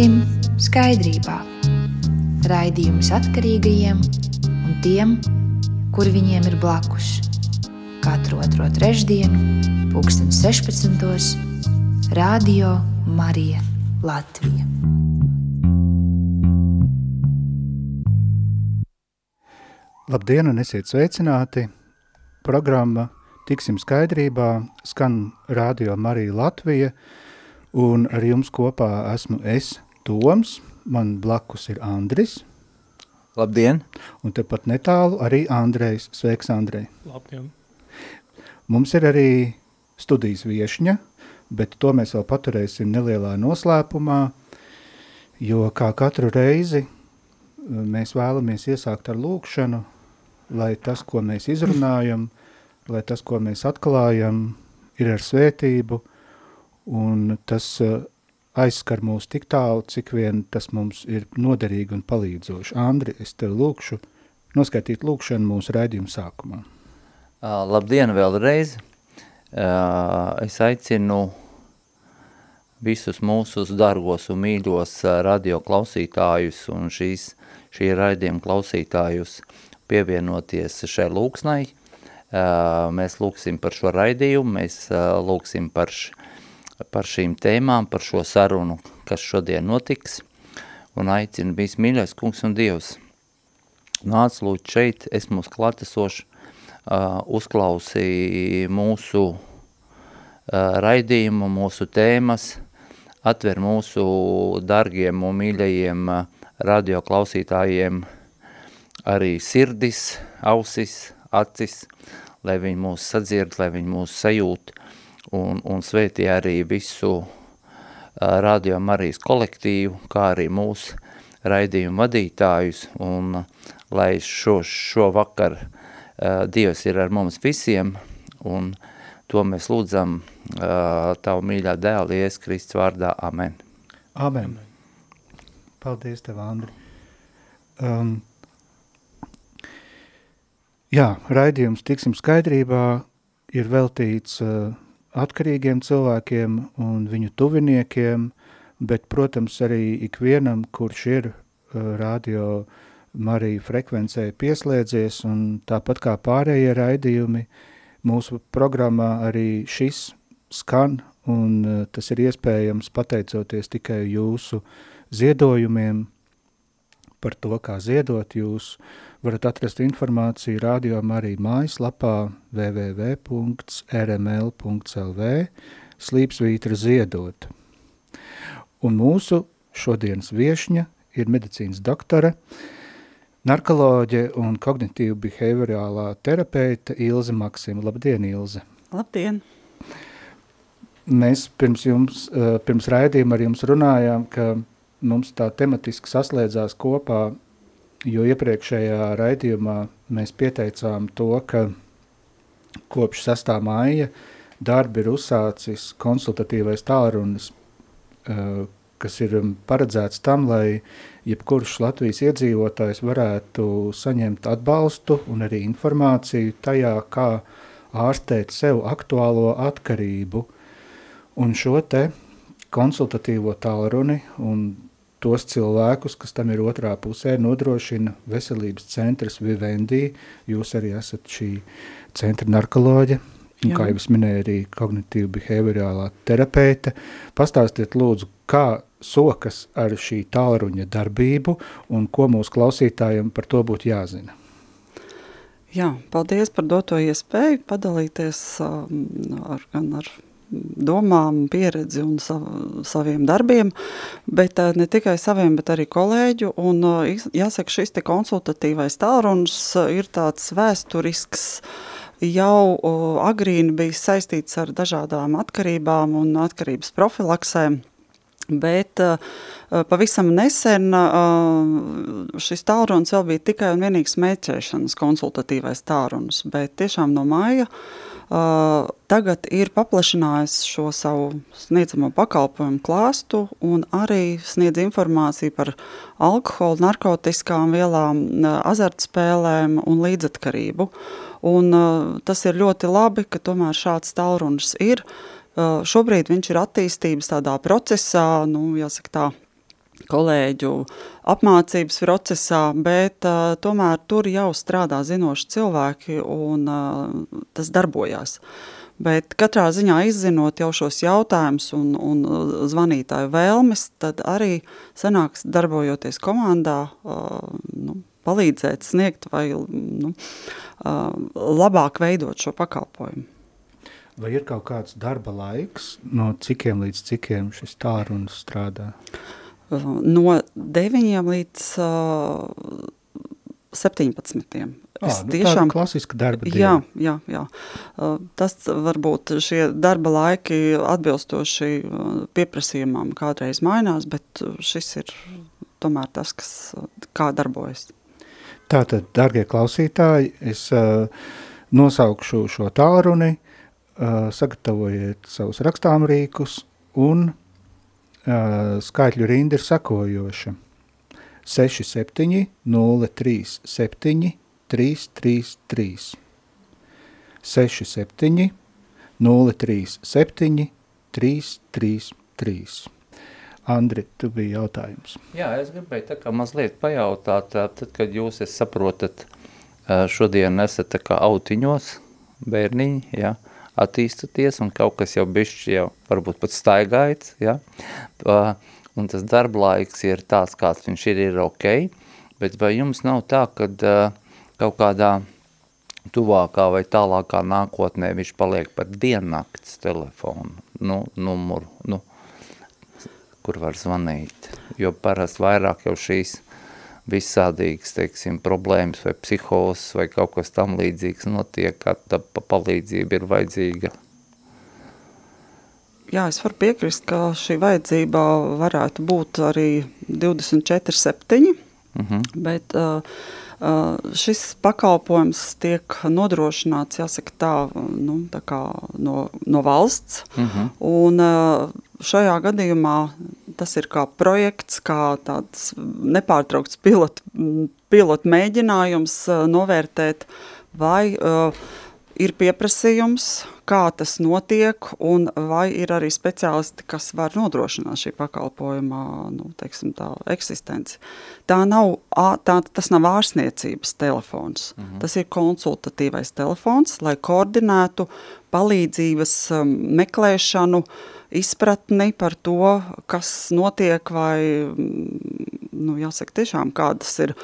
Tiksim skaidrībā. Raidījums atkarīgajiem un tiem, kuri viņiem ir blakus. Katru otro trešdienu, pulksten 16. Radio Marija Latvija. Labdien un esiet sveicināti! Programma Tiksim skaidrībā skan Radio Marija Latvija – Un ar jums kopā esmu es, Toms, man blakus ir Andris. Labdien! Un tepat netālu arī Andrejs. Sveiks, Andrej! Labdien! Mums ir arī studijas viešņa, bet to mēs vēl paturēsim nelielā noslēpumā, jo kā katru reizi mēs vēlamies iesākt ar lūkšanu, lai tas, ko mēs izrunājam, lai tas, ko mēs atklājam, ir ar svētību – un tas eh, aizskar mūs tik tālu, cik vien tas mums ir noderīgi un palīdzoši. Andri, es tev lūkšu noskaitīt lūkšanu mūsu raidījuma sākumā. Uh, labdien vēlreiz! Uh, es aicinu visus mūsu dargos un mīļos radio klausītājus un šīs, šī raidījuma klausītājus pievienoties šai lūksnai. Uh, mēs lūksim par šo raidījumu, mēs lūksim par š, par šīm tēmām, par šo sarunu, kas šodien notiks, un aicinu bijis mīļais kungs un Dievs. Nāc lūdzu šeit, es mūs klatesoši, uh, uzklausīju mūsu uh, raidījumu, mūsu tēmas, atver mūsu dargiem un mīļajiem uh, radio klausītājiem arī sirdis, ausis, acis, lai viņi mūs sadzird, lai viņi mūs sajūt, un, un svētī arī visu Radio Marijas kolektīvu, kā arī mūsu raidījumu vadītājus, un lai šo, šo vakar uh, Dievs ir ar mums visiem, un to mēs lūdzam uh, tavu mīļā dēlu, Ies Kristus vārdā. Amen. Amen. Paldies tev, Andri. Um, jā, raidījums tiksim skaidrībā ir veltīts uh, atkarīgiem cilvēkiem un viņu tuviniekiem, bet, protams, arī ikvienam, kurš ir uh, radio Marija frekvencē pieslēdzies, un tāpat kā pārējie raidījumi, mūsu programmā arī šis skan, un uh, tas ir iespējams pateicoties tikai jūsu ziedojumiem par to, kā ziedot jūs varat atrast informāciju Radio Marija mājaslapā www.rml.lv slīpsvītra ziedot. Un mūsu šodienas viešņa ir medicīnas doktore, narkoloģe un kognitīva behaviorālā terapeita Ilze Maksima. Labdien, Ilze! Labdien! Mēs pirms, jums, eh, pirms raidījuma ar jums runājām, ka mums tā tematiski saslēdzās kopā jo iepriekšējā raidījumā mēs pieteicām to, ka kopš 6. māja darbi ir uzsācis konsultatīvais tālrunis, eh, kas ir paredzēts tam, lai jebkurš Latvijas iedzīvotājs varētu saņemt atbalstu un arī informāciju tajā, kā ārstēt sev aktuālo atkarību. Un šo te konsultatīvo tālruni un tos cilvēkus, kas tam ir otrā pusē, nodrošina veselības centrs Vivendi. Jūs arī esat šī centra narkoloģe, un, kā jau minēju, arī kognitīva behaviorālā terapeite. Pastāstiet lūdzu, kā sokas ar šī tālruņa darbību un ko mūsu klausītājiem par to būtu jāzina. Jā, paldies par doto iespēju padalīties um, ar, gan ar domām, pieredzi un sav, saviem darbiem, bet uh, ne tikai saviem, bet arī kolēģu. Un, uh, jāsaka, šis te konsultatīvais tālrunis uh, ir tāds vēsturisks, jau agrīni bijis saistīts ar dažādām atkarībām un atkarības profilaksēm. Bet pavisam nesen šis tālrunis vēl bija tikai un vienīgi smēķēšanas konsultatīvais tālrunis, bet tiešām no māja Uh, tagad ir paplašinājis šo savu sniedzamo pakalpojumu klāstu un arī sniedz informāciju par alkoholu, narkotiskām vielām, azartspēlēm un līdzatkarību. Un, tas ir ļoti labi, ka tomēr šāds tālrunis ir. Šobrīd viņš ir attīstības tādā procesā, nu, jāsaka tā, kolēģu apmācības procesā, bet uh, tomēr tur jau strādā zinoši cilvēki un uh, tas darbojās. Bet katrā ziņā izzinot jau šos jautājumus un, un zvanītāju vēlmes, tad arī sanāks darbojoties komandā, uh, nu, palīdzēt, sniegt vai nu, uh, labāk veidot šo pakalpojumu. Vai ir kaut kāds darba laiks, no cikiem līdz cikiem šis tārunis strādā? No 9 līdz uh, 17. Es nu, tiešām klasiska darba diena. Jā, jā, jā. Tas varbūt šie darba laiki atbilstoši pieprasījumam kādreiz mainās, bet šis ir tomēr tas, kas kā darbojas. Tātad, dargie klausītāji, es uh, nosaukšu šo tālruni, uh, sagatavojiet savus rakstāmrīkus un skaitļu rinda ir sakojoša. 67 037 333 67 037 333 Andri, tu biji jautājums. Jā, es gribēju tā kā mazliet pajautāt, tad, kad jūs, es saprotat, šodien esat tā kā autiņos, bērniņi, jā, ja? Attīstaties un kaut kas jau bišķi jau varbūt pat staigājas, ja? un tas darba laiks ir tāds, kāds viņš ir, ir ok, bet vai jums nav tā, kad kaut kādā tuvākā vai tālākā nākotnē viņš paliek par diennakts telefonu, nu, numuru, nu, kur var zvanīt, jo parasti vairāk jau šīs visādīgas, teiksim, problēmas vai psihozes vai kaut kas tam līdzīgs notiek, kad tā palīdzība ir vajadzīga? Jā, es varu piekrist, ka šī vajadzība varētu būt arī 24-7, uh -huh. bet uh, šis pakalpojums tiek nodrošināts, jāsaka tā, nu, tā kā no, no valsts, uh -huh. un šajā gadījumā tas ir kā projekts, kā tāds nepārtraukts pilotu, pilotu mēģinājums novērtēt, vai uh, ir pieprasījums, kā tas notiek, un vai ir arī speciālisti, kas var nodrošināt šī pakalpojuma nu, teiksim, tā, eksistenci. Tā nav, tā, tas nav ārstniecības telefons, uh mhm. -huh. tas ir konsultatīvais telefons, lai koordinētu palīdzības um, meklēšanu, uh, izpratni par to, kas notiek, vai, nu, jāsaka, tiešām kādas ir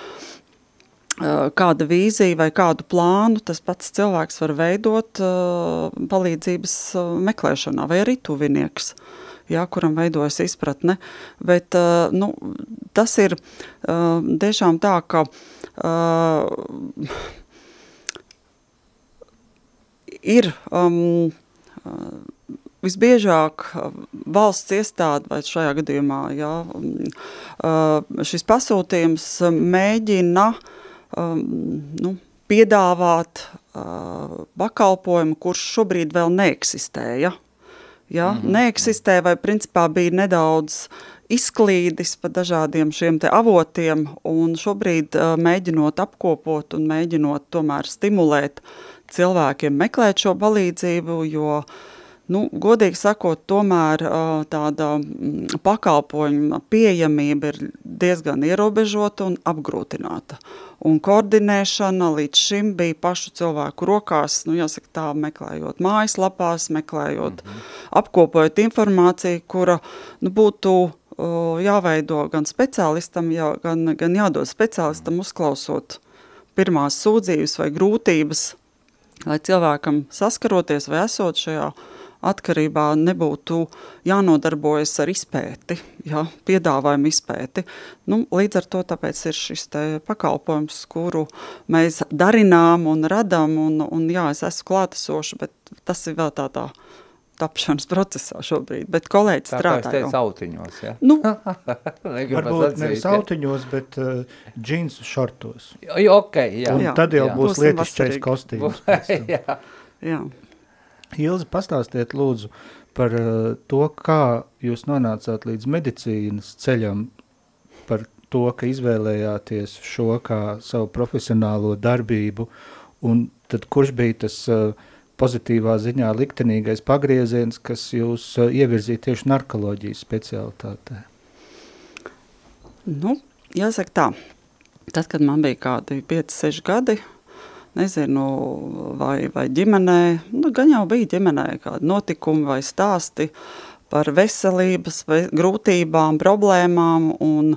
kāda vīzija vai kādu plānu tas pats cilvēks var veidot palīdzības meklēšanā, vai arī tuvinieks, jā, kuram veidojas izpratne. Bet nu, tas ir tiešām tā, ka ir um, Visbiežāk valsts iestāde, vai šajā gadījumā jā, šis pasūtījums mēģina nu, piedāvāt pakalpojumu, kurš šobrīd vēl neeksistēja. Ja? Mm -hmm. Neeksistē vai principā bija nedaudz izklīdis pa dažādiem šiem te avotiem un šobrīd uh, mēģinot apkopot un mēģinot tomēr stimulēt cilvēkiem meklēt šo palīdzību, jo uh, Nu, godīgi sakot, tomēr tāda mm, pakalpojuma pieejamība ir diezgan ierobežota un apgrūtināta. Un koordinēšana līdz šim bija pašu cilvēku rokās, nu, jāsaka tā, meklējot mājaslapās, meklējot, mm -hmm. apkopojot informāciju, kura nu, būtu jāveido gan speciālistam, jā, gan, gan jādod speciālistam uzklausot pirmās sūdzības vai grūtības, lai cilvēkam saskaroties vai esot šajā uh, atkarībā nebūtu jānodarbojas ar izpēti, ja, piedāvājumu izpēti. Nu, līdz ar to tāpēc ir šis pakalpojums, kuru mēs darinām un radam, un, un jā, es esmu klātesoši, bet tas ir vēl tādā tapšanas procesā šobrīd, bet kolēģis tā, strādā jau. Tā kā autiņos, ja? Nu, Varbūt nevis autiņos, bet uh, džinsu šortos. Jo, ok, jā. Un jā, tad jau jā. būs lietišķais kostīms. jā. jā. Ilzi, pastāstiet lūdzu par uh, to, kā jūs nonācāt līdz medicīnas ceļam, par to, ka izvēlējāties šo kā savu profesionālo darbību, un tad kurš bija tas uh, pozitīvā ziņā liktenīgais pagrieziens, kas jūs uh, ievirzīja tieši narkoloģijas specialitātē? Nu, jāsaka tā, tad, kad man bija kādi 5-6 gadi, nezinu, vai, vai ģimenē, nu, gan jau bija ģimenē kādi notikumi vai stāsti par veselības vai grūtībām, problēmām, un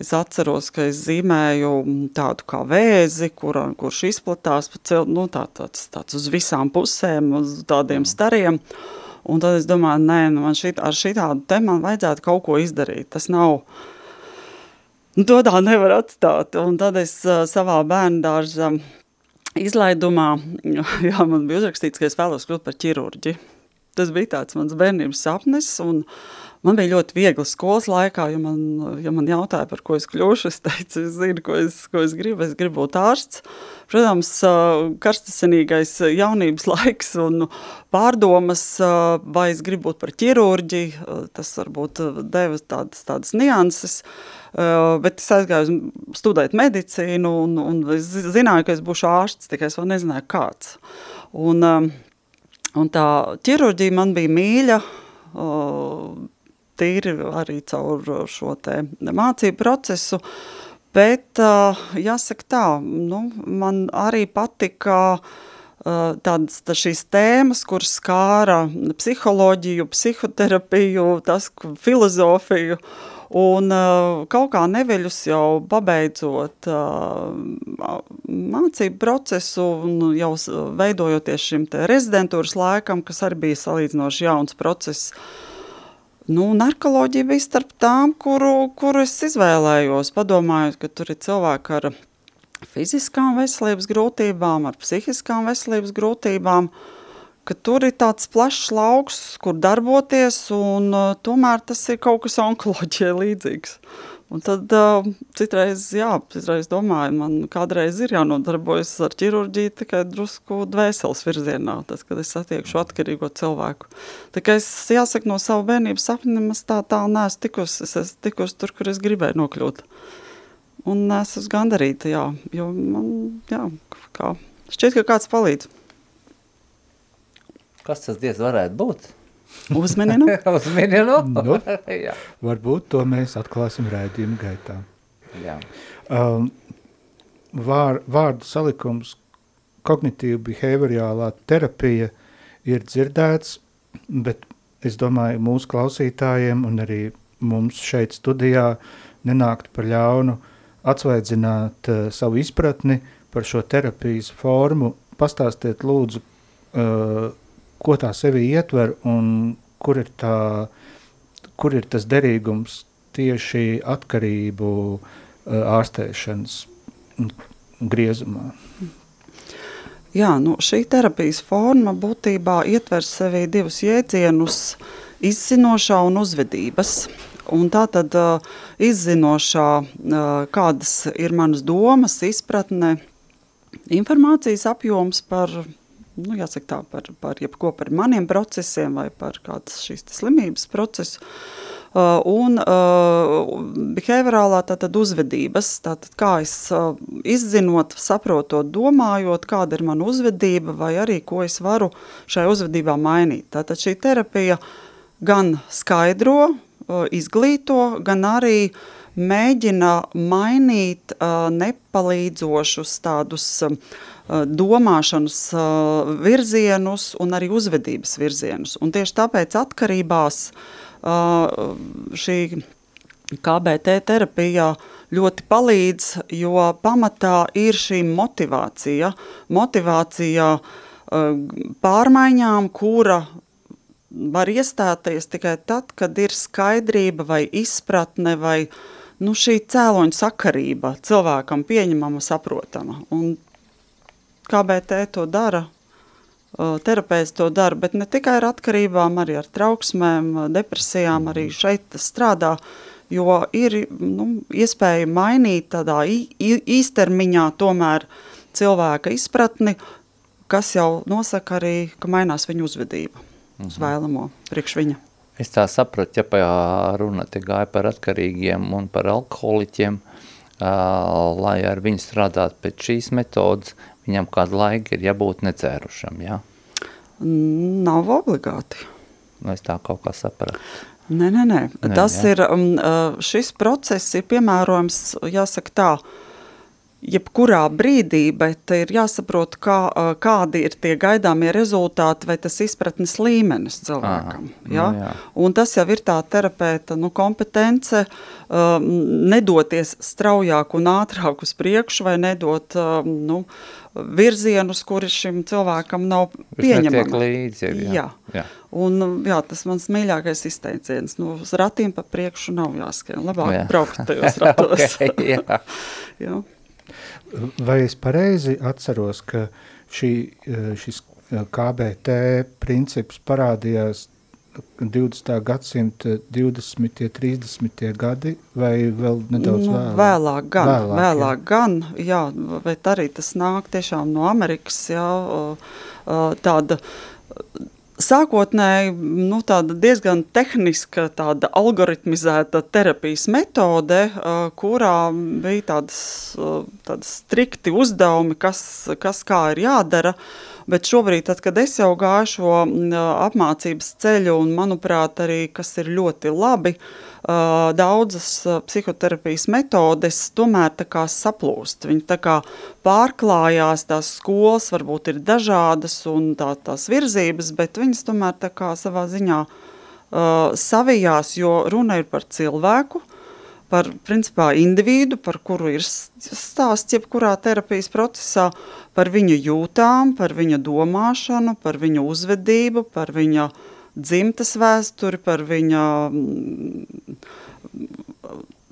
es atceros, ka es zīmēju tādu kā vēzi, kur, kurš izplatās nu, tā, tāds, tāds uz visām pusēm, uz tādiem stariem, un tad es domāju, nē, nu, man šit, ar šitādu te man vajadzētu kaut ko izdarīt, tas nav, nu, to tā nevar atstāt, un tad es uh, savā bērnu dārza izlaidumā, jā, man bija uzrakstīts, ka es vēlos kļūt par ķirurģi. Tas bija tāds mans bērnības sapnis, un man bija ļoti viegli skolas laikā, ja man, ja man jautāja, par ko es kļūšu, es teicu, es zinu, ko es, ko es gribu, es gribu būt ārsts. Protams, karstasinīgais jaunības laiks un pārdomas, vai es gribu būt par ķirurģi, tas varbūt deva tādas, tādas nianses, bet es aizgāju studēt medicīnu un, un es zināju, ka es būšu ārsts, tikai es vēl nezināju kāds. Un, un tā ķirurģija man bija mīļa, tīri arī caur šo te mācību procesu, bet jāsaka tā, nu, man arī patika tādas tā šīs tēmas, kuras skāra psiholoģiju, psihoterapiju, tas filozofiju, Un uh, kaut kā neveļus jau pabeidzot uh, mācību procesu un jau veidojoties šim te rezidentūras laikam, kas arī bija salīdzinoši jauns process, nu, narkoloģija bija starp tām, kuru, kuru es izvēlējos, padomājot, ka tur ir cilvēki ar fiziskām veselības grūtībām, ar psihiskām veselības grūtībām, uh, ka tur ir tāds plašs lauks, kur darboties, un uh, tomēr tas ir kaut kas onkoloģijai līdzīgs. Un tad uh, citreiz, jā, citreiz domāju, man kādreiz ir jānodarbojas ar ķirurģiju tikai drusku dvēseles virzienā, tas, kad es satiekšu atkarīgo cilvēku. Kā es, jāsaka, no savu bērnības sapņemas tā tā neesmu tikus, es esmu tikus tur, kur es gribēju nokļūt. Un esmu gandarīta, jā, jo man, jā, kā, šķiet, ka kāds palīdz. Kas tas diez varētu būt? Uzmaninu. Uzmaninu. nu, varbūt to mēs atklāsim rēdījuma gaitā. Jā. Um, vār, vārdu salikums kognitīva behaviorālā terapija ir dzirdēts, bet es domāju, mūsu klausītājiem un arī mums šeit studijā nenākt par ļaunu atsvaidzināt uh, savu izpratni par šo terapijas formu. Pastāstiet lūdzu, uh, ko tā sevi ietver un kur ir, tā, kur ir tas derīgums tieši atkarību ārstēšanas griezumā. Jā, nu, šī terapijas forma būtībā ietver sevī divus jēdzienus – izzinošā un uzvedības. Un tā tad uh, izzinošā, uh, kādas ir manas domas, izpratne, informācijas apjoms par nu, jāsaka tā, par, par jebko par maniem procesiem vai par kādas šīs slimības procesu. Uh, un uh, behaviorālā tātad uzvedības, tātad kā es uh, izzinot, saprotot, domājot, kāda ir mana uzvedība vai arī ko es varu šai uzvedībā mainīt. Tātad šī terapija gan skaidro, uh, izglīto, gan arī mēģina mainīt uh, nepalīdzošus tādus uh, domāšanas uh, virzienus un arī uzvedības virzienus. Un tieši tāpēc atkarībās uh, šī KBT terapija ļoti palīdz, jo pamatā ir šī motivācija, motivācija pārmaiņām, kura var iestāties tikai tad, kad ir skaidrība vai izpratne vai nu, šī cēloņa sakarība cilvēkam pieņemama, saprotama. Un KBT to dara, terapeits to dara, bet ne tikai ar atkarībām, arī ar trauksmēm, depresijām, arī šeit tas strādā, jo ir nu, iespēja mainīt tādā īstermiņā tomēr cilvēka izpratni, kas jau nosaka arī, ka mainās viņa uzvedība mhm. uz vēlamo priekš viņa. Es tā sapratu, ja pā runa te gāja par atkarīgiem un par alkoholiķiem, uh, lai ar viņu strādāt pēc šīs metodas, viņam kādu laiku ir jābūt necērušam, jā? Nav obligāti. Nu, es tā kaut kā sapratu. Nē, nē, nē. nē tas jā. ir, um, šis process ir piemērojams, jāsaka tā, jebkurā brīdī, bet ir jāsaprot, kā, kādi ir tie gaidāmie rezultāti vai tas izpratnes līmenis cilvēkam. Aha, ja? nu, jā. Un tas jau ir tā terapeita nu, kompetence um, nedoties straujāk un ātrāk uz priekšu vai nedot um, nu, virzienus, kuri šim cilvēkam nav pieņemami. Līdzi, jā. Jā. Jā. Un, jā, tas mans mīļākais izteiciens. Nu, uz ratiem pa priekšu nav jāskrien. Labāk jā. braukt tajos ratos. okay, jā. jā. Vai es pareizi atceros, ka šī, eh, šis eh, KBT princips parādījās 20. gadsimta 20. 30. gadi vai vēl nedaudz nu, vēlāk? Vēlāk gan, vēlāk, vēlāk jā. gan, jā, bet arī tas nāk tiešām no Amerikas, jā, tāda Sākotnēji nu, diezgan tehniska, tāda algoritmizēta terapijas metode, kurā bija tādas, tādas strikti uzdevumi, kas, kas kā ir jādara. Bet šobrīd, tad, kad es jau gāju šo apmācības ceļu, un manuprāt, arī kas ir ļoti labi, daudzas psihoterapijas metodes tomēr tā kā saplūst. Viņi tā kā pārklājās, tās skolas varbūt ir dažādas un tā, tās virzības, bet viņas tomēr tā kā savā ziņā savijās, jo runa ir par cilvēku, par principā individu, par kuru ir stāsts jebkurā terapijas procesā, par viņa jūtām, par viņa domāšanu, par viņa uzvedību, par viņa dzimtas vēsturi, par viņa mm,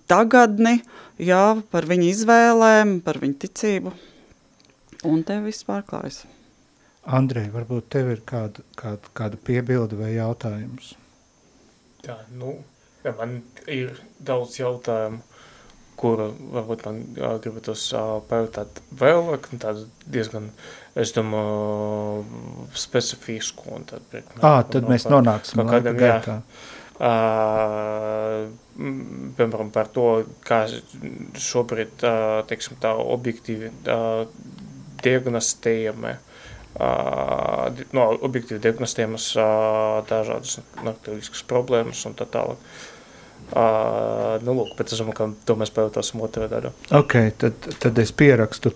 tagadni, jā, par viņa izvēlēm, par viņa ticību. Un te viss pārklājas. Andrej, varbūt tev ir kāda, kāda, kāda piebilde vai jautājums? Jā, nu, ja man ir daudz jautājumu, kuru varbūt man gribatos pajautāt vēlāk, tādu diezgan uh, es domāju, specifisku. Un tad, bet, à, tad mēs nonāksim kādam, jā, uh, piemēram, par to, kā šobrīd, uh, teiksim tā, objektīvi uh, diagnostējami, uh, no, objektīvi diagnostējamas uh, dažādas narkotikas problēmas un tā tālāk. Uh, nu, lūk, bet es domāju, ka to mēs pajautāsim otrā daļā. Ok, tad, tad es pierakstu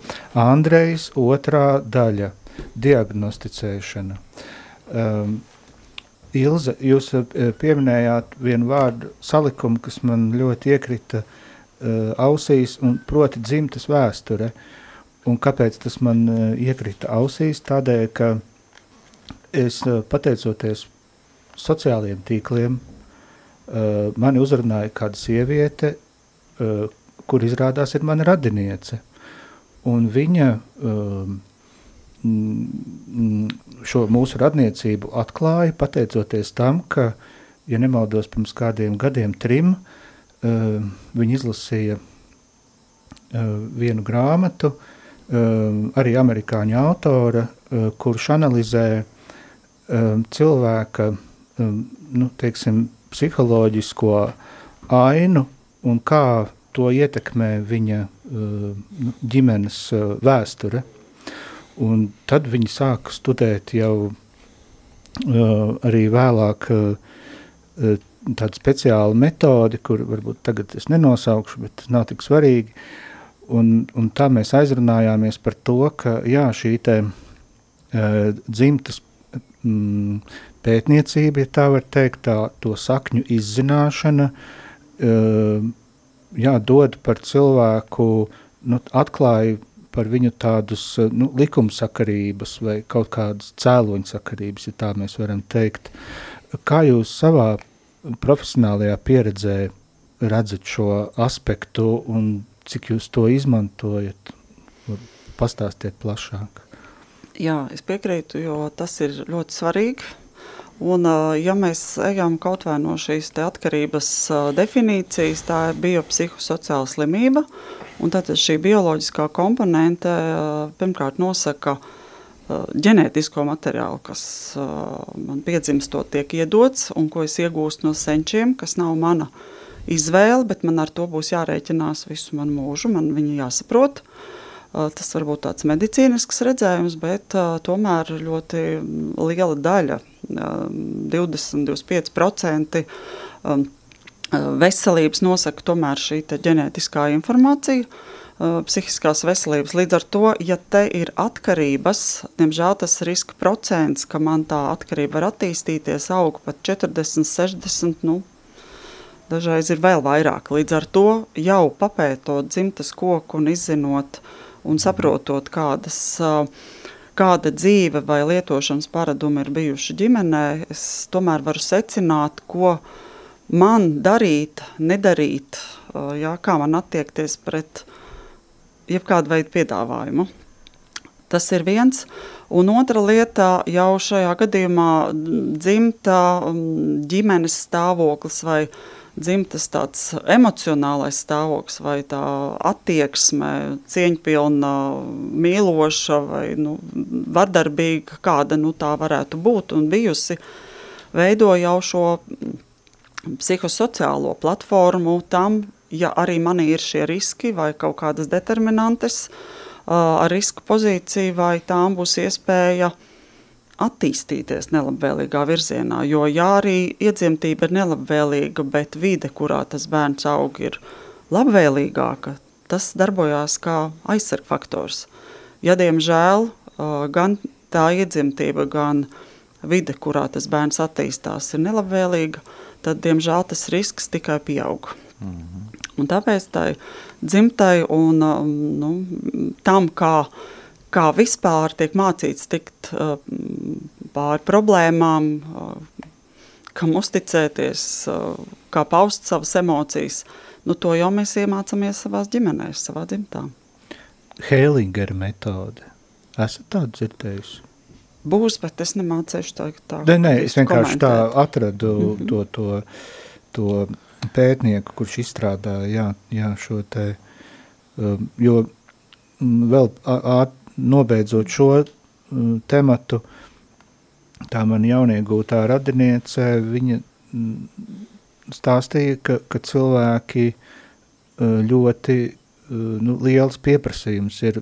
Andrejs otrā daļa – diagnosticēšana. Um, Ilze, jūs pieminējāt vienu vārdu salikumu, kas man ļoti iekrita uh, ausīs, un proti dzimtas vēsture. Un kāpēc tas man uh, iekrita ausīs? Tādēļ, ka es uh, pateicoties sociālajiem tīkliem, uh, mani uzrunāja kāda sieviete, uh, kur izrādās ir mana radiniece. Un viņa uh, šo mūsu radniecību atklāja pateicoties tam, ka, ja nemaldos pirms kādiem gadiem trim, uh, viņa izlasīja uh, vienu grāmatu, uh, arī amerikāņu autora, uh, kurš analizē uh, cilvēka, uh, nu, teiksim, psiholoģisko ainu un kā to ietekmē viņa uh, ģimenes uh, vēsture. Un tad viņi sāka studēt jau uh, arī vēlāk tādu speciālu metodi, kur varbūt tagad es nenosaukšu, bet tas nav tik svarīgi. Un, un tā mēs aizrunājāmies par to, ka jā, šī te dzimtas mm, pētniecība, ja tā var teikt, tā, to sakņu izzināšana, uh, jā, dod par cilvēku, nu, atklāja par viņu tādus nu, likumsakarības vai kaut kādas cēloņsakarības, ja tā mēs varam teikt. Kā jūs savā profesionālajā pieredzē redzat šo aspektu un cik jūs to izmantojat? Pastāstiet plašāk. Jā, es piekrītu, jo tas ir ļoti svarīgi Un, ja mēs ejam kaut vai no šīs atkarības definīcijas, tā ir biopsihosociāla slimība. Tad šī bioloģiskā komponente pirmkārt nosaka ģenētisko materiālu, kas man piedzimstot tiek iedots un ko es iegūstu no senčiem, kas nav mana izvēle, bet man ar to būs jārēķinās visu manu mūžu, man viņi jāsaprot. Tas var būt tāds medicīnisks redzējums, bet tomēr ļoti liela daļa 20-25% um, veselības nosaka tomēr šī ģenētiskā informācija, uh, psihiskās veselības. Līdz ar to, ja te ir atkarības, diemžēl tas riska procents, ka man tā atkarība var attīstīties, aug pat 40, 60, nu, dažreiz ir vēl vairāk. Līdz ar to jau papētot dzimtas koku un izzinot un saprotot, kādas uh, kāda dzīve vai lietošanas paradumi ir bijuši ģimenē, es tomēr varu secināt, ko man darīt, nedarīt, jā, kā man attiekties pret jebkādu veidu piedāvājumu. Tas ir viens. Un otra lieta jau šajā gadījumā dzimta ģimenes stāvoklis vai dzimtas tāds emocionālais stāvoklis vai tā attieksme, cieņpilna, mīloša vai nu, vardarbīga, kāda nu, tā varētu būt un bijusi, veido jau šo psihosociālo platformu tam, ja arī manī ir šie riski vai kaut kādas determinantes ar risku pozīciju, vai tām būs iespēja uh, attīstīties nelabvēlīgā virzienā. Jo, ja arī iedzimtība ir nelabvēlīga, bet vide, kurā tas bērns aug, ir labvēlīgāka, tas darbojās kā aizsargfaktors. Ja, diemžēl, gan tā iedzimtība, gan vide, kurā tas bērns attīstās, ir nelabvēlīga, tad, diemžēl, tas risks tikai pieaug. Mm -hmm. Un tāpēc tai dzimtai un nu, tam, kā kā vispār tiek mācīts tikt uh, pāri problēmām, uh, kam uzticēties, uh, kā paust savas emocijas. Nu, to jau mēs iemācāmies savās ģimenēs, savā dzimtā. Heilingera metode. Esat tādu dzirdējusi? Būs, bet es nemācēšu tā. tā ne, nē, es vienkārši komentēt. tā atradu mm -hmm. to, to, to pētnieku, kurš izstrādāja jā, jā, šo te, um, jo vēl āt, nobeidzot šo mm, tematu, tā man jauniegūtā radiniece, viņa mm, stāstīja, ka, ka cilvēki mm, ļoti nu, liels pieprasījums ir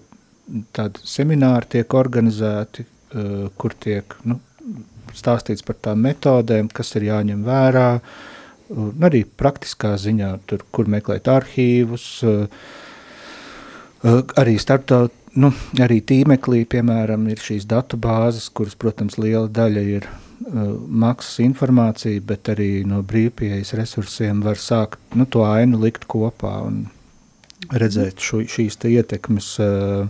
tādi semināri tiek organizēti, kur tiek nu, stāstīts par tām metodēm, kas ir jāņem vērā, arī praktiskā ziņā, tur, kur meklēt arhīvus, arī starptaut, nu, arī tīmeklī, piemēram, ir šīs datu bāzes, kuras, protams, liela daļa ir uh, maksas informācija, bet arī no brīvpieejas resursiem var sākt nu, to ainu likt kopā un redzēt šo, šīs ietekmes uh,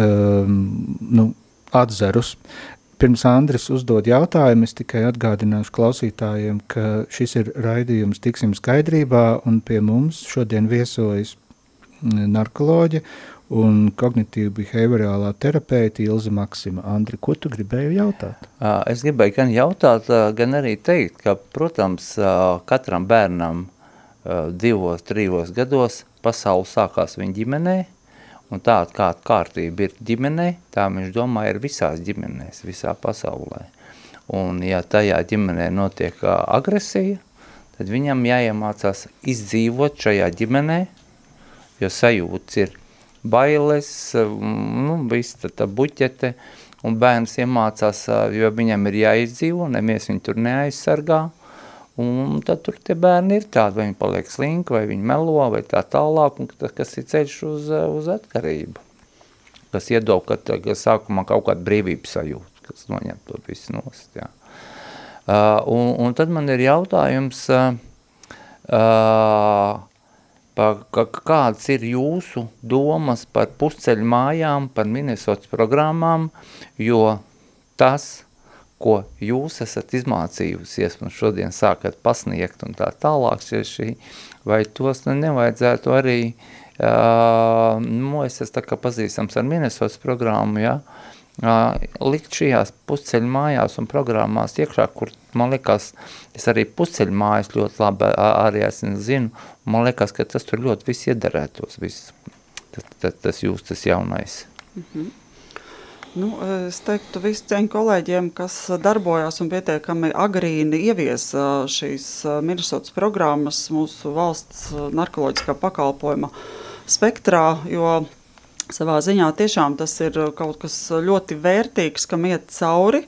uh, nu, atzarus. Pirms Andris uzdod jautājumu, es tikai atgādināšu klausītājiem, ka šis ir raidījums Tiksim skaidrībā, un pie mums šodien viesojas mm, narkoloģi un kognitīva behaviorālā terapeita Ilze Maksima. Andri, ko tu gribēji jautāt? Es gribēju gan jautāt, gan arī teikt, ka, protams, katram bērnam divos, trījos gados pasauli sākās viņa ģimenē, un tāda kāda kārtība ir ģimenē, tā viņš domā ir visās ģimenēs, visā pasaulē. Un ja tajā ģimenē notiek agresija, tad viņam jāiemācās izdzīvot šajā ģimenē, jo sajūts ir bailes, nu, viss tā, buķete, un bērns iemācās, jo viņam ir jāizdzīvo, neviens viņu tur neaizsargā, un tad tur tie bērni ir tādi, vai viņi paliek slinki, vai viņi melo, vai tā tālāk, un tas, kas ir ceļš uz, uz atkarību, kas iedod, ka, ka sākumā kaut kāda brīvības sajūta, kas noņem to visu nost, jā. Uh, un, un tad man ir jautājums, uh, uh, kādas ir jūsu domas par pusceļu mājām, par Minnesotas programmām, jo tas, ko jūs esat izmācījusies un šodien sākat pasniegt un tā tālāk, šī, vai tos nu nevajadzētu arī, uh, nu, es esmu tā kā pazīstams ar Minnesotas programmu, ja, uh, likt šajās pusceļu mājās un programmās iekšā, kur man liekas, es arī pusceļu mājas ļoti labi arī esmu zinu, man liekas, ka tas tur ļoti viss iederētos, viss, tas, tas, tas jūs, tas jaunais. Mm -hmm. Nu, es teiktu visu ceņu kolēģiem, kas darbojās un pietiekami agrīni ievies šīs Minnesotas programmas mūsu valsts narkoloģiskā pakalpojuma spektrā, jo savā ziņā tiešām tas ir kaut kas ļoti vērtīgs, kam iet cauri.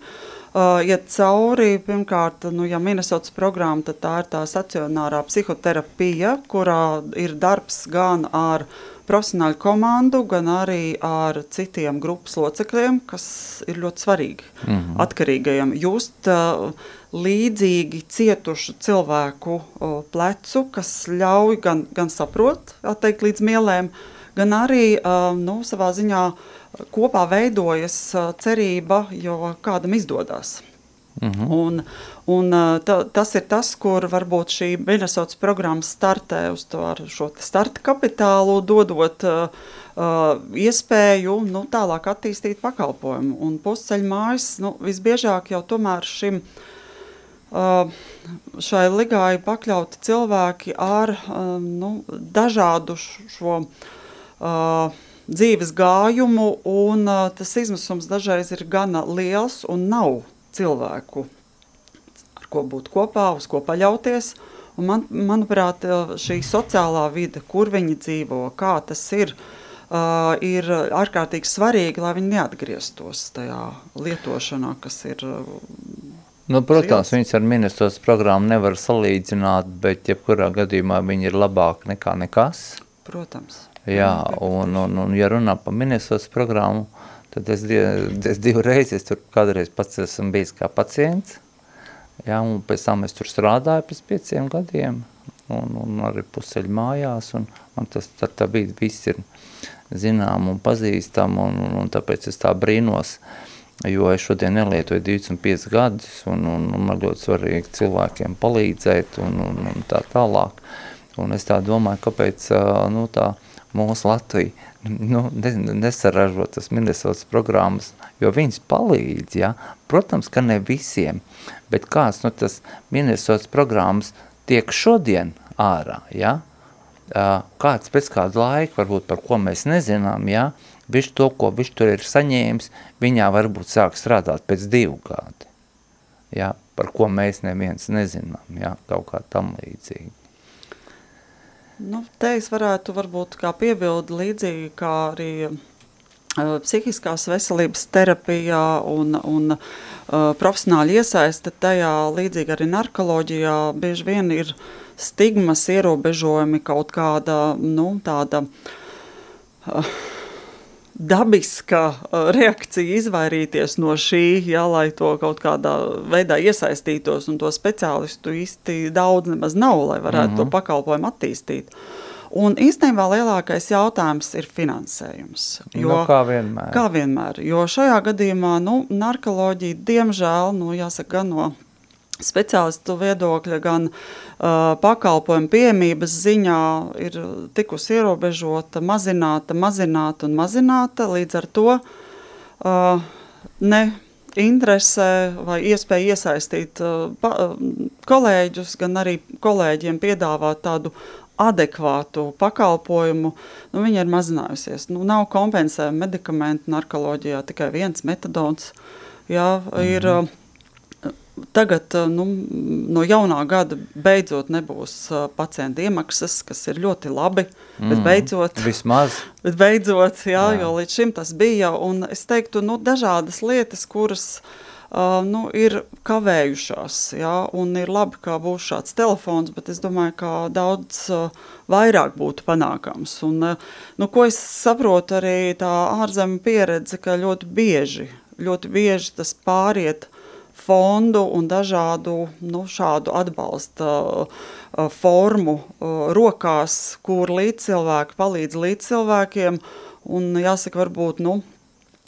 uh, iet cauri. Pirmkārt, nu, ja Minnesotas programma, tad tā ir tā stacionārā psihoterapija, kurā ir darbs gan ar profesionāļu komandu, gan arī ar citiem grupas locekļiem, kas ir ļoti svarīgi mm -hmm. atkarīgajiem. Just uh, līdzīgi cietušu cilvēku uh, plecu, kas ļauj gan, gan saprot, teikt, līdz mielēm, gan arī nu, savā ziņā kopā veidojas cerība, jo kādam izdodas. -hmm. un, un, ta, tas ir tas, kur varbūt šī Minnesotas programma startē uz to ar šo starta kapitālu, dodot uh, iespēju nu, tālāk attīstīt pakalpojumu. Un pusceļu mājas nu, visbiežāk jau tomēr šim uh, šai ligai pakļauti cilvēki ar uh, nu, dažādu šo uh, dzīves gājumu, un uh, tas izmisums dažreiz ir gana liels un nav cilvēku, ar ko būt kopā, uz ko paļauties. Un man, manuprāt, šī sociālā vide, kur viņi dzīvo, kā tas ir, uh, ir ārkārtīgi svarīgi, lai viņi neatgrieztos tajā lietošanā, kas ir. Nu, protams, viņas ar ministros programmu nevar salīdzināt, bet jebkurā gadījumā viņi ir labāk nekā nekas. Protams. Jā, un, un, un ja runā par ministros programmu, Tad es, es divreiz, es tur kādreiz pats esmu bijis kā pacients, ja, un pēc tam es tur strādāju pēc pieciem gadiem, un, un arī puseļu mājās, un man tas tad tā bija, viss ir zinām un pazīstam, un, un, un tāpēc es tā brīnos, jo es šodien nelietoju 25 gadus, un, un, un man ļoti svarīgi cilvēkiem palīdzēt, un, un, un tā tālāk. Un es tā domāju, kāpēc nu, tā mūsu Latvija nu, nesaražo tas Minnesotas programmas, jo viņas palīdz, ja? protams, ka ne visiem, bet kāds nu, tas Minnesotas programmas tiek šodien ārā, ja? kāds pēc kādu laiku, varbūt par ko mēs nezinām, ja? viņš to, ko viņš tur ir saņēmis, viņā varbūt sāk strādāt pēc divu gadi, ja? par ko mēs neviens nezinām, ja? kaut kā tam līdzīgi. Nu, te es varētu varbūt kā piebildi līdzīgi kā arī psihiskās veselības terapijā un, un uh, profesionāli iesaista tajā, līdzīgi arī narkoloģijā, bieži vien ir stigmas ierobežojumi kaut kāda, nu, tāda uh, dabiska reakcija izvairīties no šī, ja, lai to kaut kādā veidā iesaistītos, un to speciālistu īsti daudz nemaz nav, lai varētu mm -hmm. to mhm. pakalpojumu attīstīt. Un īstenībā lielākais jautājums ir finansējums. Jo, nu, kā vienmēr. Kā vienmēr, jo šajā gadījumā, nu, narkoloģija, diemžēl, nu, jāsaka, gan no speciālistu viedokļa, gan uh, pakalpojumu piemības ziņā ir tikusi ierobežota, mazināta, mazināta un mazināta. Līdz ar to uh, ne interesē vai iespēja iesaistīt uh, pa, uh, kolēģus, gan arī kolēģiem piedāvāt tādu adekvātu pakalpojumu, nu, viņa ir mazinājusies. Nu, nav kompensējuma medikamentu narkoloģijā, tikai viens metadons. Jā, ir, mm -hmm Tagad eh, nu, no jaunā gada beidzot nebūs uh, pacienta iemaksas, kas ir ļoti labi. Mm. Bet beidzot, Vismaz. Bet beidzot jā, jā. jo līdz šim tas bija. Un es teiktu, nu, dažādas lietas, kuras uh, nu, ir kavējušās. Jā, un ir labi, ka būs šāds telefons, bet es domāju, ka daudz uh, vairāk būtu panākams. Un, uh, nu, ko es saprotu arī tā ārzemju pieredze, ka ļoti bieži, ļoti bieži tas pāriet uh, fondu un dažādu nu, šādu atbalsta uh, formu uh, rokās, kur līdzcilvēki palīdz līdzcilvēkiem. Un jāsaka, varbūt nu,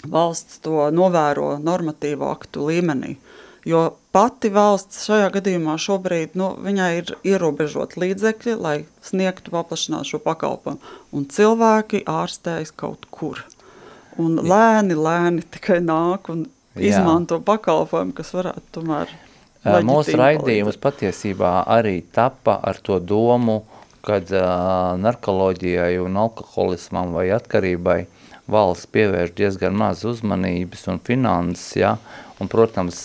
valsts to novēro normatīvu aktu līmenī. Jo pati valsts šajā gadījumā šobrīd nu, ir ierobežot līdzekļi, lai sniegtu paplašināt šo pakalpojumu. Un cilvēki ārstējas kaut kur. Un lēni, lēni tikai nāk un izmanto pakalpojumu, kas varētu tomēr. Mūsu raidījums patiesībā arī tapa ar to domu, kad uh, narkoloģijai un alkoholismam vai atkarībai valsts pievērš diezgan maz uzmanības un finanses, ja? un, protams,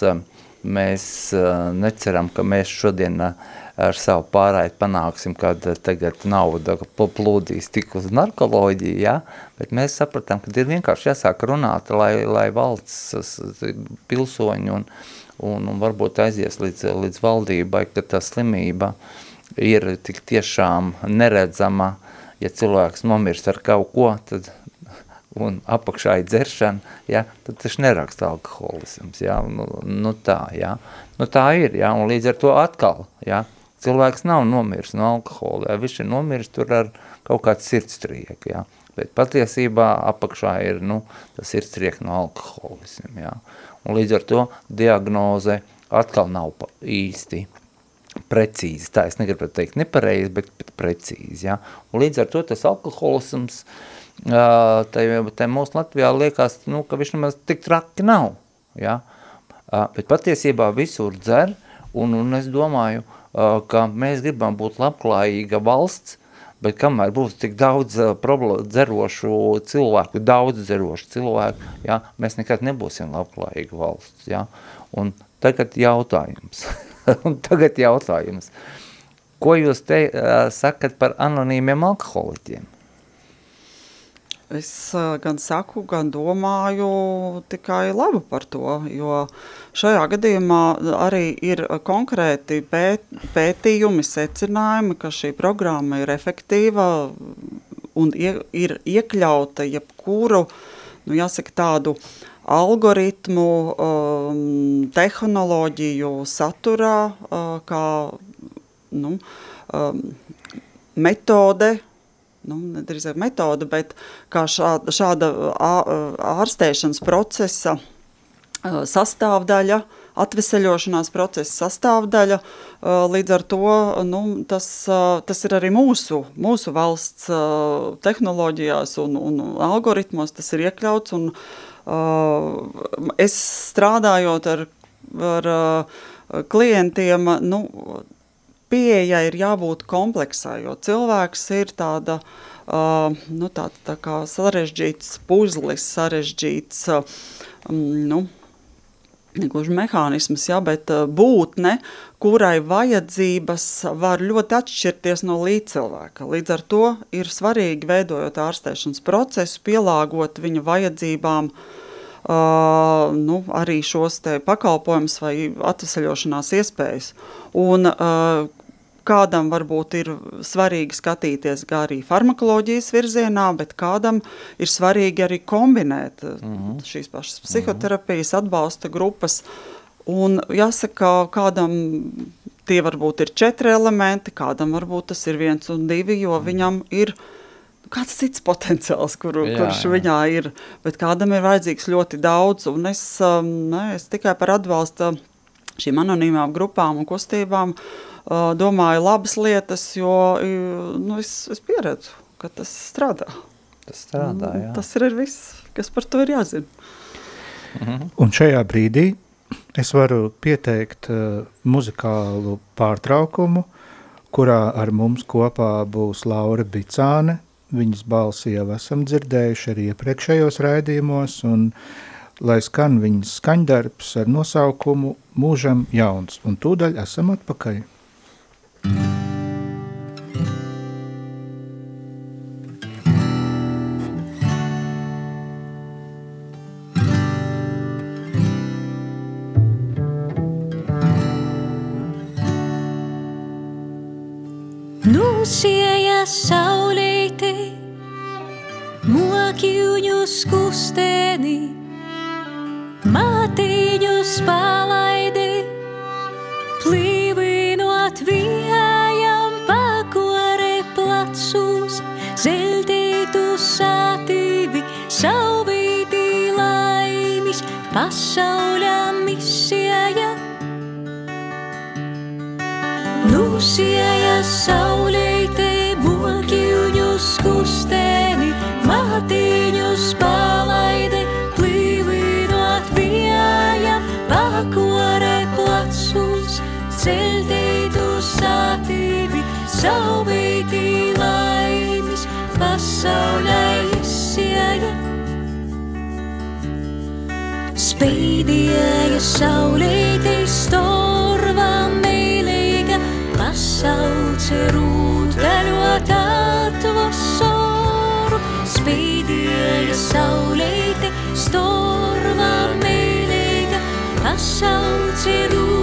mēs uh, neceram, ka mēs šodien uh, ar savu pārēju panāksim, kad tagad nauda plūdīs tik uz narkoloģiju, ja? bet mēs sapratām, ka ir vienkārši jāsāk runāt, lai, lai valsts pilsoņi un, un, un varbūt aizies līdz, līdz valdībai, ka tā slimība ir tik tiešām neredzama, ja cilvēks nomirst ar kaut ko, tad un apakšā ir dzeršana, ja, tad taču neraksta alkoholisms, ja, nu, nu tā, ja, nu tā ir, ja, un līdz ar to atkal, ja, cilvēks nav nomirs no alkohola, ja, viņš ir nomirs tur ar kaut kādu sirdstrieku, ja, bet patiesībā apakšā ir, nu, tas sirdstriek no alkoholism, ja, un līdz ar to diagnoze atkal nav īsti precīzi, tā es negribu teikt nepareizi, bet, precīzi, ja, un līdz ar to tas alkoholisms, uh, te mūsu Latvijā liekas, nu, ka viņš nemaz tik traki nav. Ja? Bet patiesībā visur dzer, un, un es domāju, ka mēs gribam būt labklājīga valsts, bet kamēr būs tik daudz dzerošu cilvēku, daudz dzerošu cilvēku, ja, mēs nekad nebūsim labklājīga valsts. Ja? Un tagad jautājums. un tagad jautājums. Ko jūs te uh, sakat par anonīmiem alkoholiķiem? Es gan saku, gan domāju tikai labu par to, jo šajā gadījumā arī ir konkrēti pēt, pētījumi, secinājumi, ka šī programma ir efektīva un ie, ir iekļauta jebkuru, nu jāsaka tādu algoritmu, um, tehnoloģiju saturā, uh, kā nu, um, metode, nu, drīzāk metode, bet kā šāda, šāda ārstēšanas procesa sastāvdaļa, atveseļošanās procesa sastāvdaļa, līdz ar to nu, tas, tas ir arī mūsu, mūsu valsts tehnoloģijās un, un algoritmos, tas ir iekļauts, un es strādājot ar, ar klientiem, nu, pieeja ir jābūt kompleksai, jo cilvēks ir tāda, uh, nu, tā, tā kā sarežģīts puzlis, sarežģīts, uh, nu, negluži mehānisms, ja, bet uh, būtne, kurai vajadzības var ļoti atšķirties no līdzcilvēka. Līdz ar to ir svarīgi, veidojot ārstēšanas procesu, pielāgot viņa vajadzībām uh, nu, arī šos pakalpojumus vai atvesaļošanās iespējas. Un uh, Kādam varbūt ir svarīgi skatīties arī farmakoloģijas virzienā, bet kādam ir svarīgi arī kombinēt mm -hmm. šīs pašas psihoterapijas atbalsta grupas. Un jāsaka, kādam tie varbūt ir četri elementi, kādam varbūt tas ir viens un divi, jo viņam ir kāds cits potenciāls, kuru, jā, kurš jā. viņā ir, bet kādam ir vajadzīgs ļoti daudz, un es, um, ne, es tikai par atbalsta šīm anonīmām grupām un kustībām domāju labas lietas, jo nu, es, es pieredzu, ka tas strādā. Tas strādā, jā. Tas ir viss, kas par to ir jāzina. Mhm. Un šajā brīdī es varu pieteikt uh, muzikālu pārtraukumu, kurā ar mums kopā būs Laura Bicāne. Viņas balsi jau esam dzirdējuši arī iepriekšējos raidījumos, un lai skan viņas skaņdarbs ar nosaukumu Mūžam jauns, un tūdaļ esam atpakaļ. Mm-hmm. 多少记录？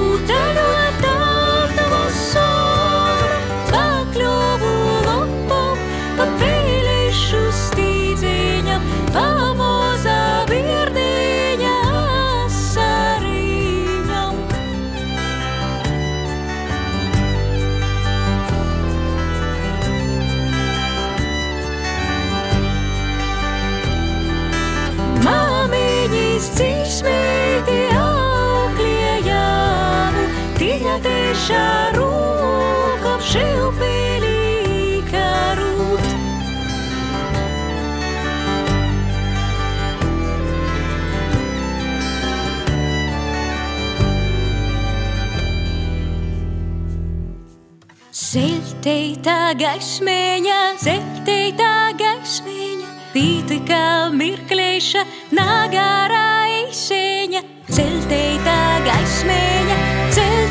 Zelteitā gaismēņa, zelteitā gaismēņa, pīti kā mirklēša, nagārā eisēņa. Zelteitā gaismēņa, zelteitā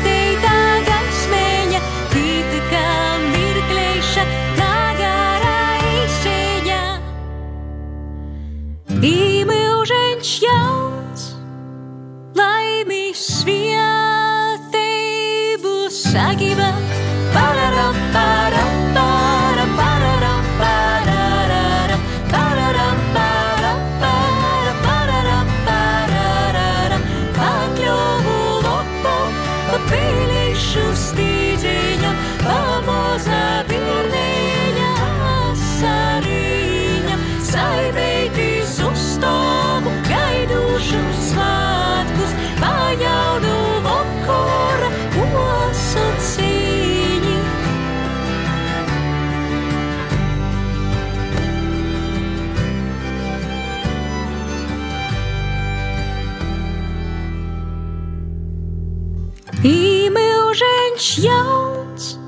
Īmilžens jauns,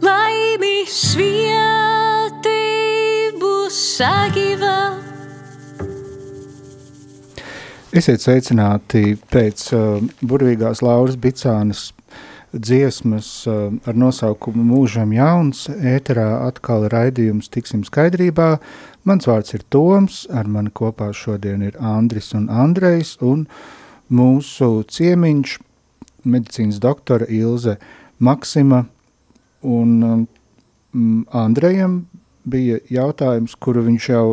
laimīs svētību sagiva. Esiet sveicināti pēc uh, burvīgās Lauras Bicānas dziesmas uh, ar nosaukumu Mūžam jauns. Ēterā atkal raidījums tiksim skaidrībā. Mans vārds ir Toms, ar mani kopā šodien ir Andris un Andrejs un mūsu ciemiņš medicīnas doktora Ilze Maksima un um, Andrejam bija jautājums, kuru viņš jau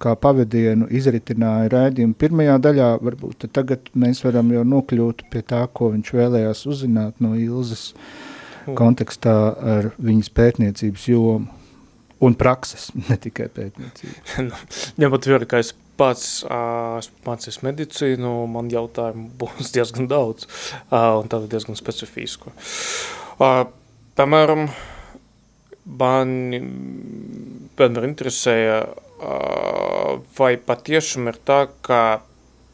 kā pavadienu izritināja raidījumu pirmajā daļā, varbūt tagad mēs varam jau nokļūt pie tā, ko viņš vēlējās uzzināt no Ilzes kontekstā ar viņas pētniecības jomu un prakses, ne tikai pētniecības. Nu, ņemot vērā, ka es pats uh, mācījos medicīnu, man jautājumu būs diezgan daudz, uh, un tādu diezgan specifisku. Uh, piemēram, man vienmēr interesēja, uh, vai patiešām ir tā, ka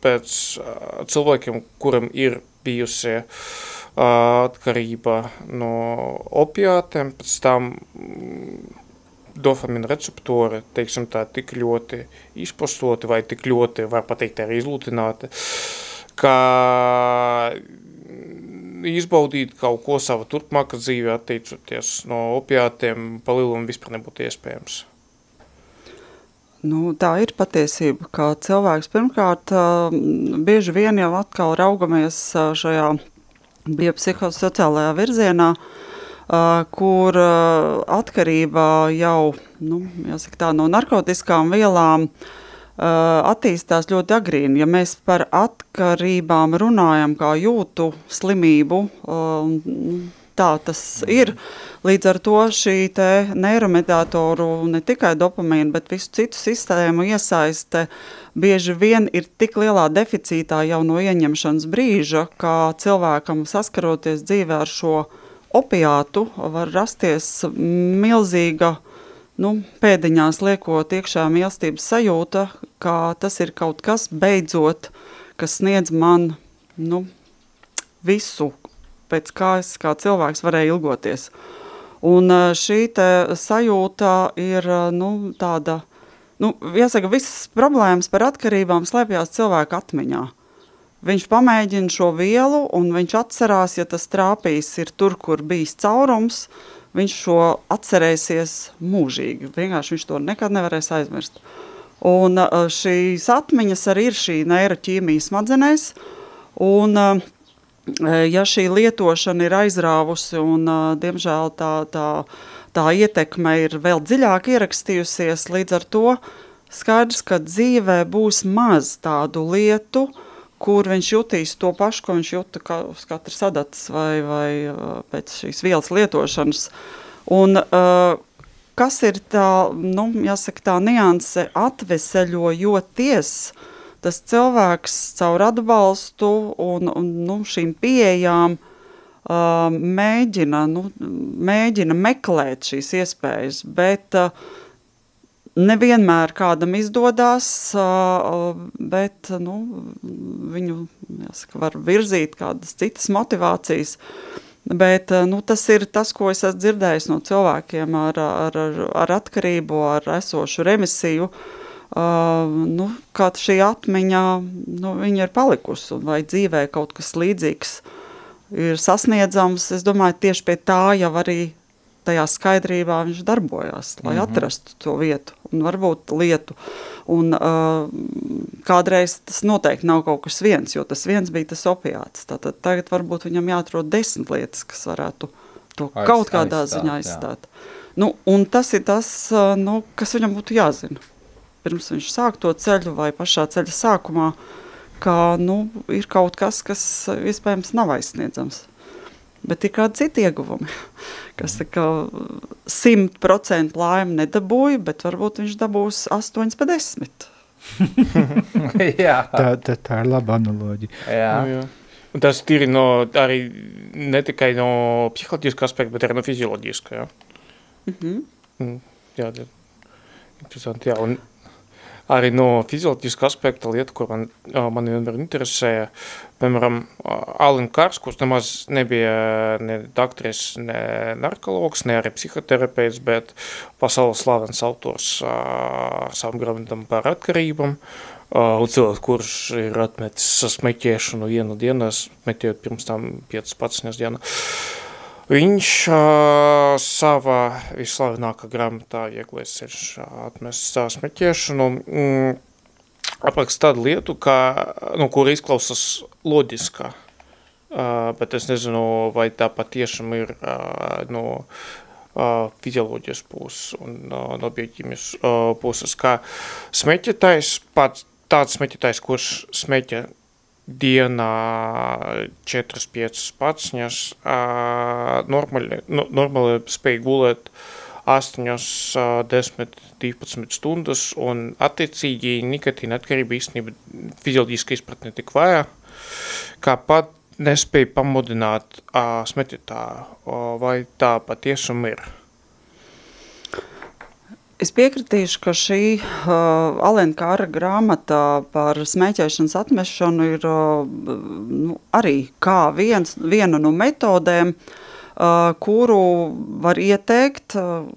pēc uh, cilvēkiem, kuriem ir bijusi atkarība no opiātiem, pēc tam mm, dopamina receptori, tā, tik ļoti izpostoti vai tik ļoti, var pateikt, arī izlutināti, ka izbaudīt kaut ko savu turpmāka dzīve atteicoties no opiātiem pa lielumu vispār nebūtu iespējams. Nu, tā ir patiesība, ka cilvēks pirmkārt bieži vien jau atkal raugamies šajā biopsihosociālajā virzienā, uh, kur atkarība jau, nu, tā, no narkotiskām vielām attīstās ļoti agrīni. Ja mēs par atkarībām runājam kā jūtu slimību, uh, tā tas ir. Līdz ar to šī neiromediatoru, ne tikai dopamīnu, bet visu citu sistēmu iesaiste bieži vien ir tik lielā deficītā jau no ieņemšanas brīža, ka cilvēkam saskaroties dzīvē ar šo opiātu var rasties milzīga nu, pēdiņās liekot iekšā mīlestības sajūta, ka tas ir kaut kas beidzot, kas sniedz man nu, visu, pēc kā es kā cilvēks varēju ilgoties. Un eh, šī sajūta ir eh, nu, tāda, nu, jāsaka, visas problēmas par atkarībām slēpjās cilvēka atmiņā. Viņš pamēģina šo vielu, un viņš atcerās, ja tas trāpīs ir tur, kur bijis caurums, viņš šo atcerēsies mūžīgi. Vienkārši viņš to nekad nevarēs aizmirst. Un uh, šīs atmiņas arī ir šī neiroķīmija smadzenēs, un uh, ja šī lietošana ir aizrāvusi un, uh, diemžēl, tā, tā, tā ietekme ir vēl dziļāk ierakstījusies, līdz ar to skaidrs, ka dzīvē būs maz tādu lietu, kur viņš jutīs to pašu, ko viņš juta kā uz katras adatas vai, vai pēc šīs vielas lietošanas. Un, kas ir tā, nu, jāsaka, tā nianse atveseļojoties, tas cilvēks caur atbalstu un, un nu, šīm pieejām mēģina, nu, mēģina meklēt šīs iespējas, bet uh, nevienmēr kādam izdodas, bet nu, viņu jāsaka, var virzīt kādas citas motivācijas. Bet nu, tas ir tas, ko es esmu dzirdējis no cilvēkiem ar, ar, ar, ar atkarību, ar esošu remisiju. Uh, nu, kā šī atmiņa nu, ir palikusi, vai dzīvē kaut kas līdzīgs ir sasniedzams. Es domāju, tieši pie tā jau arī tajā skaidrībā viņš darbojās, lai mm -hmm. atrastu to vietu un varbūt lietu. Un, uh, kādreiz tas noteikti nav kaut kas viens, jo tas viens bija tas opiāts. Tātad tagad varbūt viņam jāatrod desmit lietas, kas varētu to Aiz, kaut kādā aizstāt, ziņā aizstāt. Jā. Nu, un tas ir tas, uh, nu, kas viņam būtu jāzina. Pirms viņš sāk to ceļu vai pašā ceļa sākumā, ka nu, ir kaut kas, kas iespējams nav aizsniedzams. Bet ir kādi citi ieguvumi, kas simt procentu laimi nedabūja, bet varbūt viņš dabūs 8 pa 10. jā. Tā, tā, tā ir laba analoģija. Jā. Nu, jā. Un tas ir no, arī ne tikai no psiholoģiskā aspekta, bet arī no fizioloģiskā. Jā, mm -hmm. jā, interesanti. Jā. Un arī no fizioloģiska aspekta lieta, ko man, man vienmēr interesēja, piemēram, Alin Kars, kurš nemaz nebija ne dakteris, ne narkologs, ne arī psihoterapeits, bet pasaules slavens autors savam grāmatam par atkarībām, un cilvēks, kurš ir atmetis sasmeķēšanu vienu dienu, smeķējot pirms tam 15 dienu. Viņš uh, savā vislavenākā grāmatā Ieglēs ceļš atmest savu smeķiešanu mm, apraksta tādu lietu, kā, nu, kur izklausas loģiskā, uh, bet es nezinu, vai tā patiešām ir uh, no uh, fizioloģijas puses un uh, no bioķīmijas uh, puses, kā smeķetais, pats tāds smeķetais, kurš smeķa dienā 4-5 paciņas, normāli, nu, normāli spēj gulēt 8, 10, 12 stundas, un attiecīgi nikotīna atkarība īstenībā fizioloģiski izpratne tik vajā, kā pat nespēja pamudināt smetītāju, vai tā patiešām ir. Es piekritīšu, ka šī uh, Alēna Kāra grāmata par smēķēšanas atmešanu ir uh, nu, arī kā viens, viena no metodēm, uh, kuru var ieteikt uh,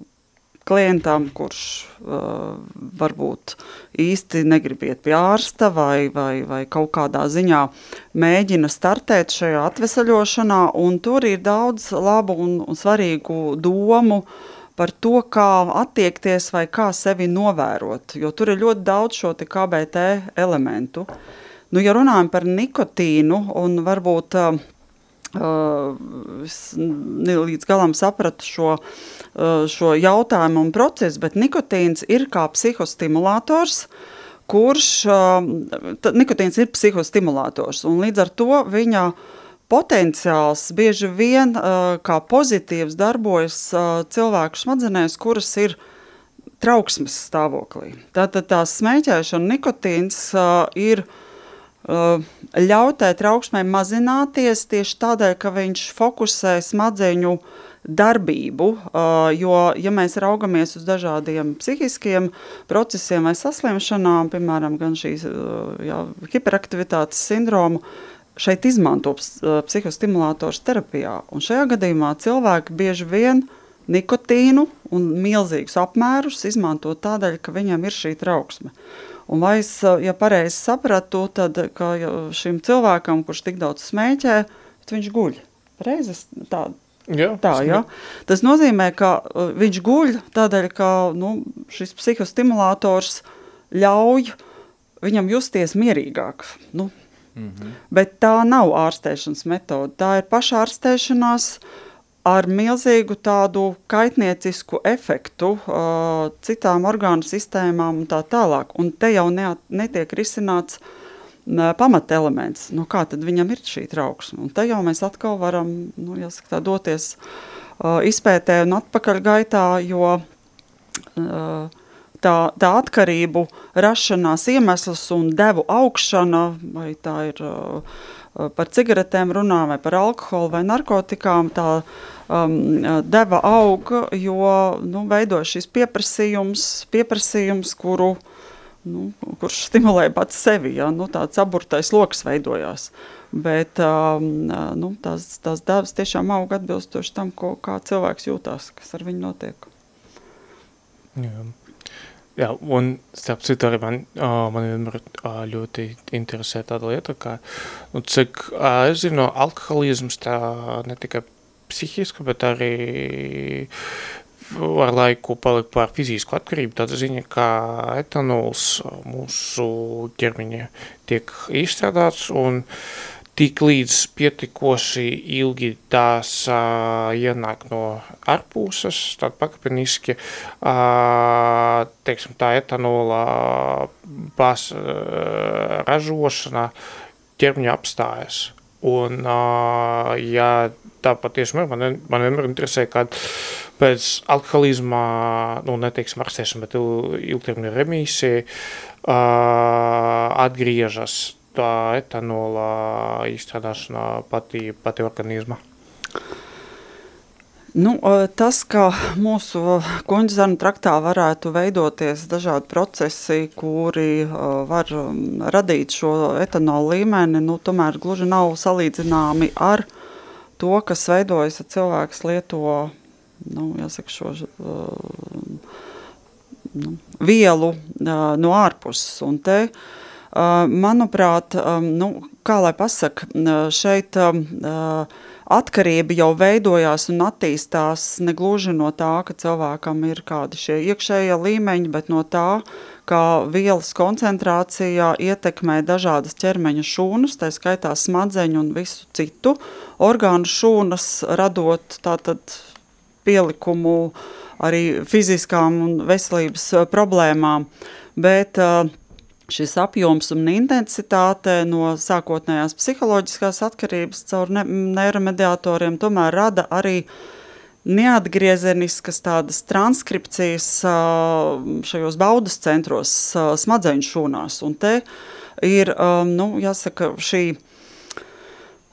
klientam, kurš uh, varbūt īsti negrib iet pie ārsta vai, vai, vai kaut kādā ziņā mēģina startēt šajā atvesaļošanā, un tur ir daudz labu un, un svarīgu domu, uh, par to, kā attiekties vai kā sevi novērot, jo tur ir ļoti daudz šo KBT elementu. Nu, ja runājam par nikotīnu un varbūt uh, es līdz galam sapratu šo, uh, šo jautājumu un procesu, bet nikotīns ir kā psihostimulators, kurš, uh, nikotīns ir psihostimulators, un līdz ar to viņa uh, potenciāls bieži vien uh, kā pozitīvs darbojas uh, cilvēku smadzenēs, kuras ir trauksmes stāvoklī. Tātad tā smēķēšana nikotīns uh, ir ļautai trauksmai mazināties tieši tādēļ, ka viņš fokusē smadzeņu darbību, jo, ja mēs raugamies uz dažādiem psihiskiem procesiem vai saslimšanām, piemēram, gan šīs jā, hiperaktivitātes sindromu, šeit izmanto psihostimulātors terapijā. Un šajā gadījumā cilvēki bieži vien nikotīnu un milzīgus apmērus izmanto tādēļ, ka viņam ir šī trauksme. Un vai es, ja pareizi sapratu, tad šim cilvēkam, kurš tik daudz smēķē, viņš guļ. Reizes tā, Jā, Tā, ja? Tas nozīmē, ka uh, viņš guļ tādēļ, ka nu, šis psihostimulators ļauj viņam justies mierīgāk. Nu, mm -hmm. Bet tā nav ārstēšanas metode. Tā ir pašārstēšanās ar milzīgu tādu kaitniecisku efektu uh, citām orgānu sistēmām un tā tālāk. Un te jau ne, netiek risināts pamatelements, nu kā tad viņam ir šī trauksme. Un te jau mēs atkal varam, nu, jāsaka tā, doties uh, izpētē un atpakaļ gaitā, jo uh, tā, tā atkarību rašanās iemesls un devu augšana, vai tā ir uh, par cigaretēm runā, vai par alkoholu, vai narkotikām, tā um, deva auga, jo nu, veido šis pieprasījums, pieprasījums kuru nu, kurš stimulē pats sevi. Ja? Nu, tāds aburtais lokus veidojās. Bet um, nu, tās, tās devas tiešām aug atbilstoši tam, ko, kā cilvēks jūtās, kas ar viņu notiek. Jā. Jā, un starp citu arī man, uh, man vienmēr uh, ļoti interesē tāda lieta, ka, nu, cik, uh, es zinu, alkoholisms tā ne tikai psihiska, bet arī ar laiku palika par fizisku atkarību, tāda ziņa, ka etanols mūsu ķermeņa tiek izstrādāts un tik līdz pietikoši ilgi tās uh, ienāk no ārpuses, tad pakapiniski, uh, teiksim, tā etanola pas, uh, ražošana ķermeņa apstājas. Un, uh, ja tā patiešām ir, man, man vienmēr interesē, uh, pēc alkoholisma, nu, neteiksim ārstēšana, bet ilgtermiņa remīsija uh, atgriežas tā etanola izstrādāšanā pati, pati organizma. Nu, tas, ka mūsu kuģzarnu traktā varētu veidoties dažādi procesi, kuri var radīt šo etanolu līmeni, nu, tomēr gluži nav salīdzināmi ar to, kas veidojas, ja cilvēks lieto nu, jāsaka, šo nu, vielu no ārpuses. Un te, uh, manuprāt, um, nu, kā lai pasaka, šeit uh, atkarība jau veidojās un attīstās negluži no tā, ka cilvēkam ir kādi šie iekšējie līmeņi, bet no tā, kā vielas koncentrācijā ietekmē dažādas ķermeņa šūnas, tā skaitā smadzeņu un visu citu orgānu šūnas, radot tātad pielikumu arī fiziskām un veselības problēmām. Bet uh, šis apjoms un intensitāte no sākotnējās psiholoģiskās atkarības caur ne neiromediatoriem tomēr rada arī neatgriezeniskas tādas transkripcijas uh, šajos baudas centros smadzeņu šūnās. Un te ir, nu, jāsaka, šī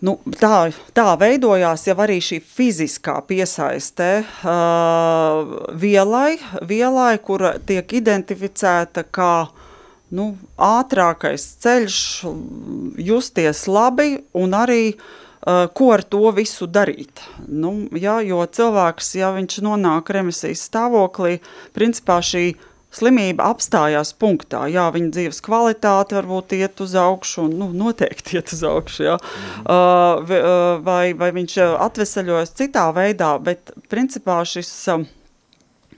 Nu, tā, tā veidojās jau arī šī fiziskā piesaiste uh, vielai, vielai, kura tiek identificēta kā nu, ātrākais ceļš justies labi un arī uh, ko ar to visu darīt. Nu, ja, jo cilvēks, ja viņš nonāk remisijas stāvoklī, principā šī uh, slimība apstājās punktā. Jā, viņa dzīves kvalitāte varbūt iet uz augšu, un nu, noteikti iet uz augšu, jā. Mm. Uh, vai, vai viņš atveseļojas citā veidā, bet principā šis,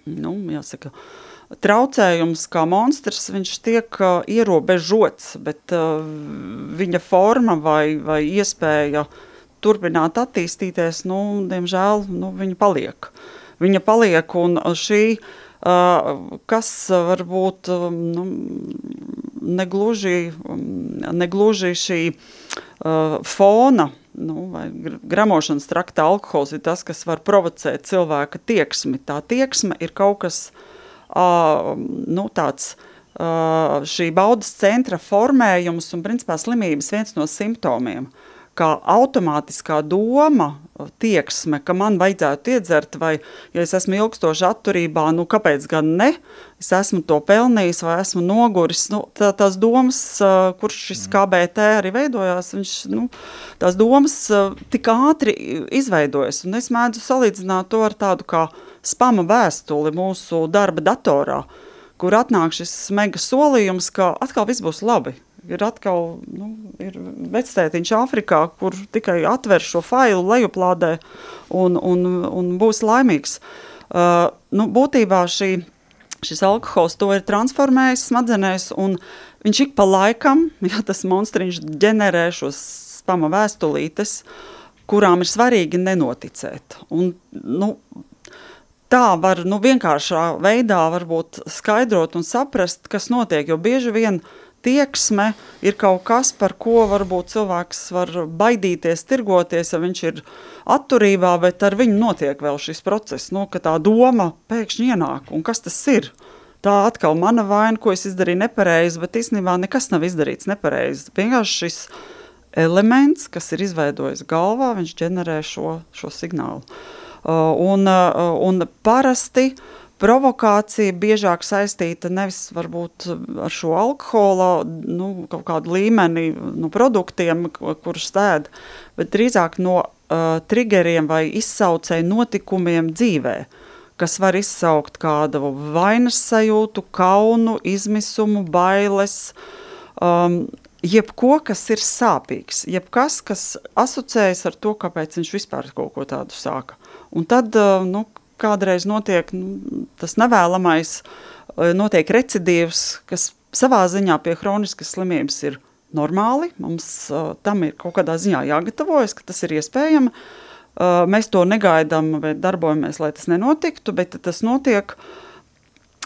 nu, jāsaka, traucējums kā monstrs, viņš tiek uh, ierobežots, bet uh, viņa forma vai, vai iespēja turpināt attīstīties, nu, diemžēl, nu, viņa paliek. Viņa paliek, un šī uh, kas varbūt nu, negluži, negluži šī fona nu, vai gramošanas trakta alkohols ir tas, kas var provocēt cilvēka tieksmi. Tā tieksme ir kaut kas nu, tāds, šī baudas centra formējums un principā slimības viens no simptomiem. Kā automātiskā doma tieksme, ka man vajadzētu iedzert, vai ja es esmu ilgstoši atturībā, nu kāpēc gan ne, es esmu to pelnījis vai esmu noguris, nu, tā, tās domas, kurš šis mm. KBT arī veidojās, viņš, nu, tās domas tik ātri izveidojas, un es mēdzu salīdzināt to ar tādu kā spama vēstuli mūsu darba datorā, kur atnāk šis mega solījums, ka atkal viss būs labi, ir atkal nu, ir vectētiņš Āfrikā, kur tikai atver šo failu lejuplādē un, un, un būs laimīgs. Uh, nu, būtībā šī, šis alkohols to ir transformējis smadzenēs, un viņš ik pa laikam, ja tas monstriņš ģenerē šos spama vēstulītes, kurām ir svarīgi nenoticēt. Un, nu, tā var nu, vienkāršā veidā skaidrot un saprast, kas notiek, jo bieži vien tieksme ir kaut kas, par ko varbūt cilvēks var baidīties, tirgoties, ja viņš ir atturībā, bet ar viņu notiek vēl šis process, nu, ka tā doma pēkšņi ienāk, un kas tas ir? Tā atkal mana vaina, ko es izdarīju nepareizi, bet īstenībā nekas nav izdarīts nepareizi. Vienkārši šis elements, kas ir izveidojis galvā, viņš ģenerē šo, šo signālu. Uh, un, uh, un parasti provokācija biežāk saistīta nevis varbūt ar šo alkohola, nu, kaut kādu līmeni, nu, produktiem, kurus stēd, bet drīzāk no uh, triggeriem vai izsaucēju notikumiem dzīvē, kas var izsaukt kādu vainas sajūtu, kaunu, izmisumu, bailes, um, jebko, kas ir sāpīgs, jebkas, kas asociējas ar to, kāpēc viņš vispār kaut ko tādu sāka. Un tad, nu, kādreiz notiek nu, tas nevēlamais, notiek recidīvs, kas savā ziņā pie hroniskas slimības ir normāli. Mums tam ir kaut kādā ziņā jāgatavojas, ka tas ir iespējami. Uh, mēs to negaidām, bet darbojamies, lai tas nenotiktu, bet tas notiek.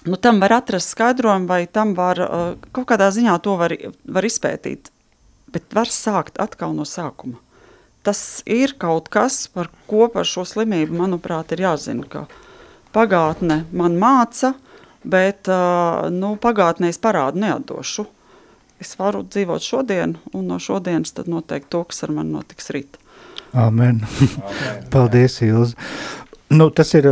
Nu, tam var atrast skaidrojumu, vai tam var kaut kādā ziņā to var, var izpētīt. Bet var sākt atkal no sākuma tas ir kaut kas, par ko par šo slimību, manuprāt, ir jāzina, ka pagātne man māca, bet nu, pagātnē es parādu neatdošu. Es varu dzīvot šodien, un no šodienas tad noteikti to, kas ar mani notiks rīt. Amen. amen. Paldies, Ilze. Nu, tas ir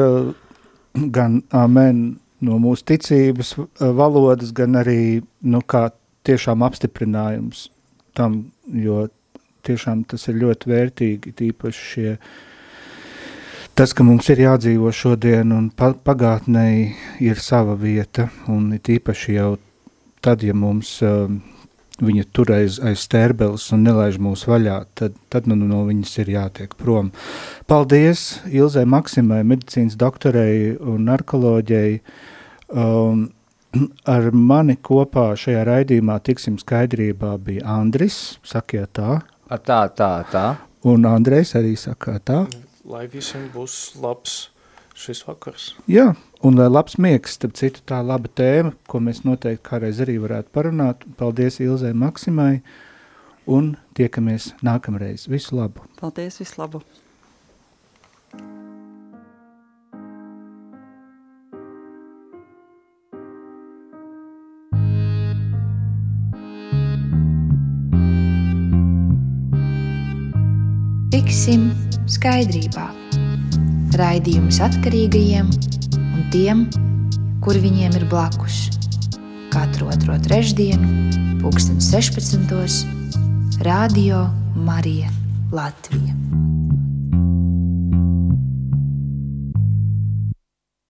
gan amen no mūsu ticības valodas, gan arī nu, kā tiešām apstiprinājums tam, jo tiešām tas ir ļoti vērtīgi, tīpaši šie, tas, ka mums ir jādzīvo šodien un pagātnē ir sava vieta, un tīpaši jau tad, ja mums uh, viņa tur aiz, aiz stērbeles un nelaiž mūs vaļā, tad, tad nu, no viņas ir jātiek prom. Paldies Ilzai Maksimai, medicīnas doktorei un narkoloģei. Um, ar mani kopā šajā raidījumā tiksim skaidrībā bija Andris, sakiet tā, Tā, tā, tā. Un Andrejs arī saka tā. Lai visiem būs labs šis vakars. Jā, un lai labs miegs, starp citu tā laba tēma, ko mēs noteikti kādreiz arī varētu parunāt. Paldies Ilzai Maksimai un tiekamies nākamreiz. Visu labu! Paldies, visu labu! Tiksim skaidrībā. Raidījums atkarīgajiem un tiem, kur viņiem ir blakus. Katru otro trešdienu, pulksten 16. Radio Marija Latvija.